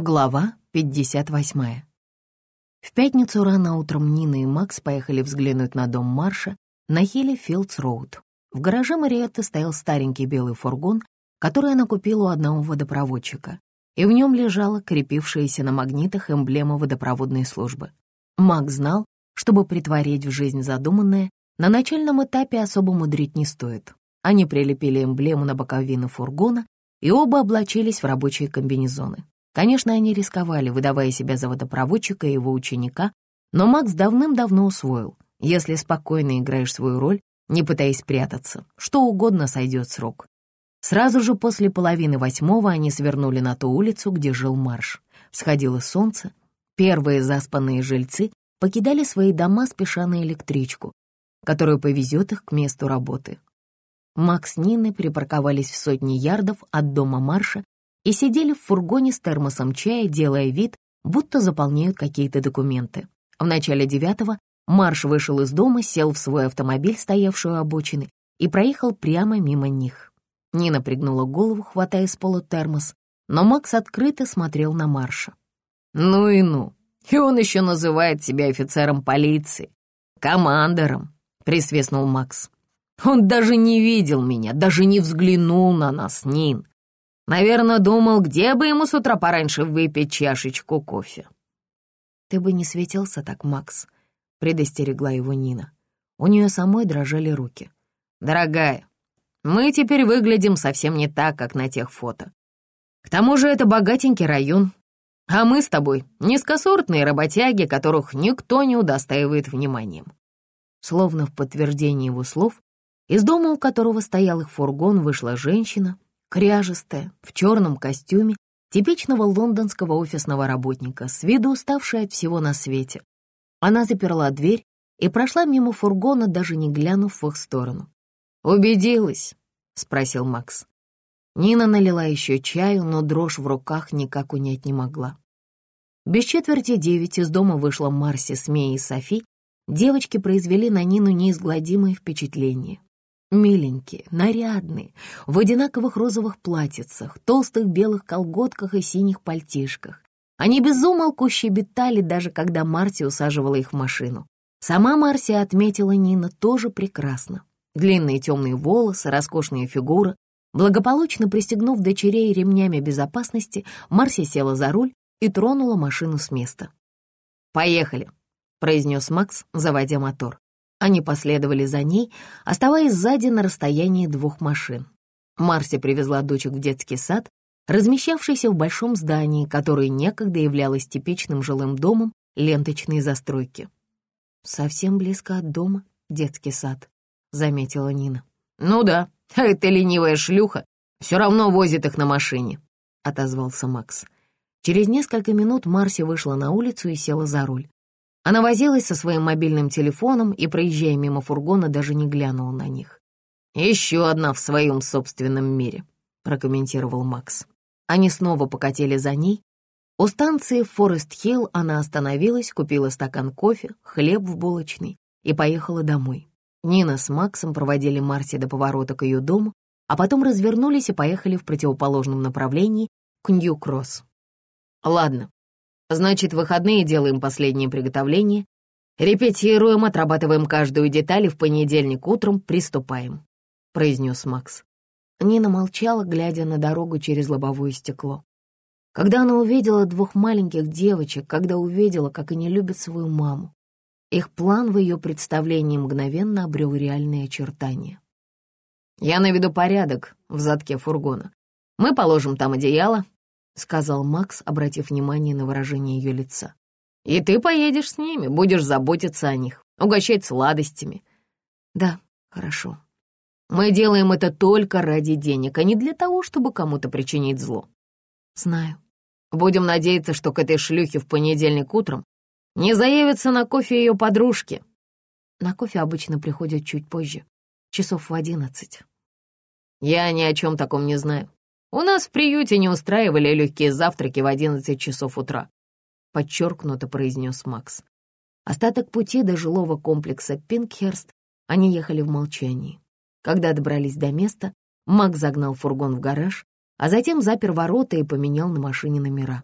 Глава 58. В пятницу рано утром Нина и Макс поехали взглянуть на дом Марша на Хилле Филдс-Роуд. В гараже Мариетты стоял старенький белый фургон, который она купила у одного водопроводчика, и в нем лежала крепившаяся на магнитах эмблема водопроводной службы. Макс знал, чтобы притворить в жизнь задуманное, на начальном этапе особо мудрить не стоит. Они прилепили эмблему на боковину фургона и оба облачились в рабочие комбинезоны. Конечно, они рисковали, выдавая себя за водопроводчика и его ученика, но Макс давным-давно усвоил, если спокойно играешь свою роль, не пытаясь прятаться, что угодно сойдет с рук. Сразу же после половины восьмого они свернули на ту улицу, где жил Марш. Сходило солнце. Первые заспанные жильцы покидали свои дома, спеша на электричку, которая повезет их к месту работы. Макс с Ниной припарковались в сотни ярдов от дома Марша и сидели в фургоне с термосом чая, делая вид, будто заполняют какие-то документы. В начале девятого Марш вышел из дома, сел в свой автомобиль, стоявший у обочины, и проехал прямо мимо них. Нина пригнула голову, хватая с пола термос, но Макс открыто смотрел на Марша. «Ну и ну! И он еще называет себя офицером полиции, командором!» — присвистнул Макс. «Он даже не видел меня, даже не взглянул на нас, Нин. Наверное, думал, где бы ему с утра пораньше выпить чашечку кофе. «Ты бы не светился так, Макс», — предостерегла его Нина. У нее самой дрожали руки. «Дорогая, мы теперь выглядим совсем не так, как на тех фото. К тому же это богатенький район, а мы с тобой низкосортные работяги, которых никто не удостаивает вниманием». Словно в подтверждение его слов, из дома, у которого стоял их фургон, вышла женщина, кряжестая, в черном костюме, типичного лондонского офисного работника, с виду уставшая от всего на свете. Она заперла дверь и прошла мимо фургона, даже не глянув в их сторону. «Убедилась?» — спросил Макс. Нина налила еще чаю, но дрожь в руках никак унять не могла. Без четверти девять из дома вышла Марси с Мией и Софи. Девочки произвели на Нину неизгладимое впечатление. Миленькие, нарядные, в одинаковых розовых платьицах, толстых белых колготках и синих пальтишках. Они безумолку щебетали, даже когда Марси усаживала их в машину. Сама Марси отметила Нина тоже прекрасно. Длинные темные волосы, роскошная фигура. Благополучно пристегнув дочерей ремнями безопасности, Марси села за руль и тронула машину с места. «Поехали», — произнес Макс, заводя мотор. Они последовали за ней, оставаясь сзади на расстоянии двух машин. Марси привезла дочек в детский сад, размещавшийся в большом здании, которое некогда являлось типичным жилым домом ленточной застройки. «Совсем близко от дома детский сад», — заметила Нина. «Ну да, а эта ленивая шлюха все равно возит их на машине», — отозвался Макс. Через несколько минут Марси вышла на улицу и села за руль. Она возилась со своим мобильным телефоном и, проезжая мимо фургона, даже не глянула на них. «Еще одна в своем собственном мире», — прокомментировал Макс. Они снова покатили за ней. У станции Форест-Хилл она остановилась, купила стакан кофе, хлеб в булочной и поехала домой. Нина с Максом проводили Марси до поворота к ее дому, а потом развернулись и поехали в противоположном направлении к Нью-Кросс. «Ладно, Значит, выходные делаем последние приготовления, репетируем, отрабатываем каждую деталь и в понедельник утром приступаем», — произнес Макс. Нина молчала, глядя на дорогу через лобовое стекло. Когда она увидела двух маленьких девочек, когда увидела, как они любят свою маму, их план в ее представлении мгновенно обрел реальные очертания. «Я наведу порядок в задке фургона. Мы положим там одеяло, — сказал Макс, обратив внимание на выражение ее лица. «И ты поедешь с ними, будешь заботиться о них, угощать сладостями». «Да, хорошо. Мы делаем это только ради денег, а не для того, чтобы кому-то причинить зло». «Знаю. Будем надеяться, что к этой шлюхе в понедельник утром не заявятся на кофе ее подружки». На кофе обычно приходят чуть позже, часов в одиннадцать. «Я ни о чем таком не знаю. У нас в приюте не устраивали легкие завтраки в одиннадцать часов утра», — подчеркнуто произнес Макс. Остаток пути до жилого комплекса Пинкхерст они ехали в молчании. Когда добрались до места, Макс загнал фургон в гараж, а затем запер ворота и поменял на машине номера.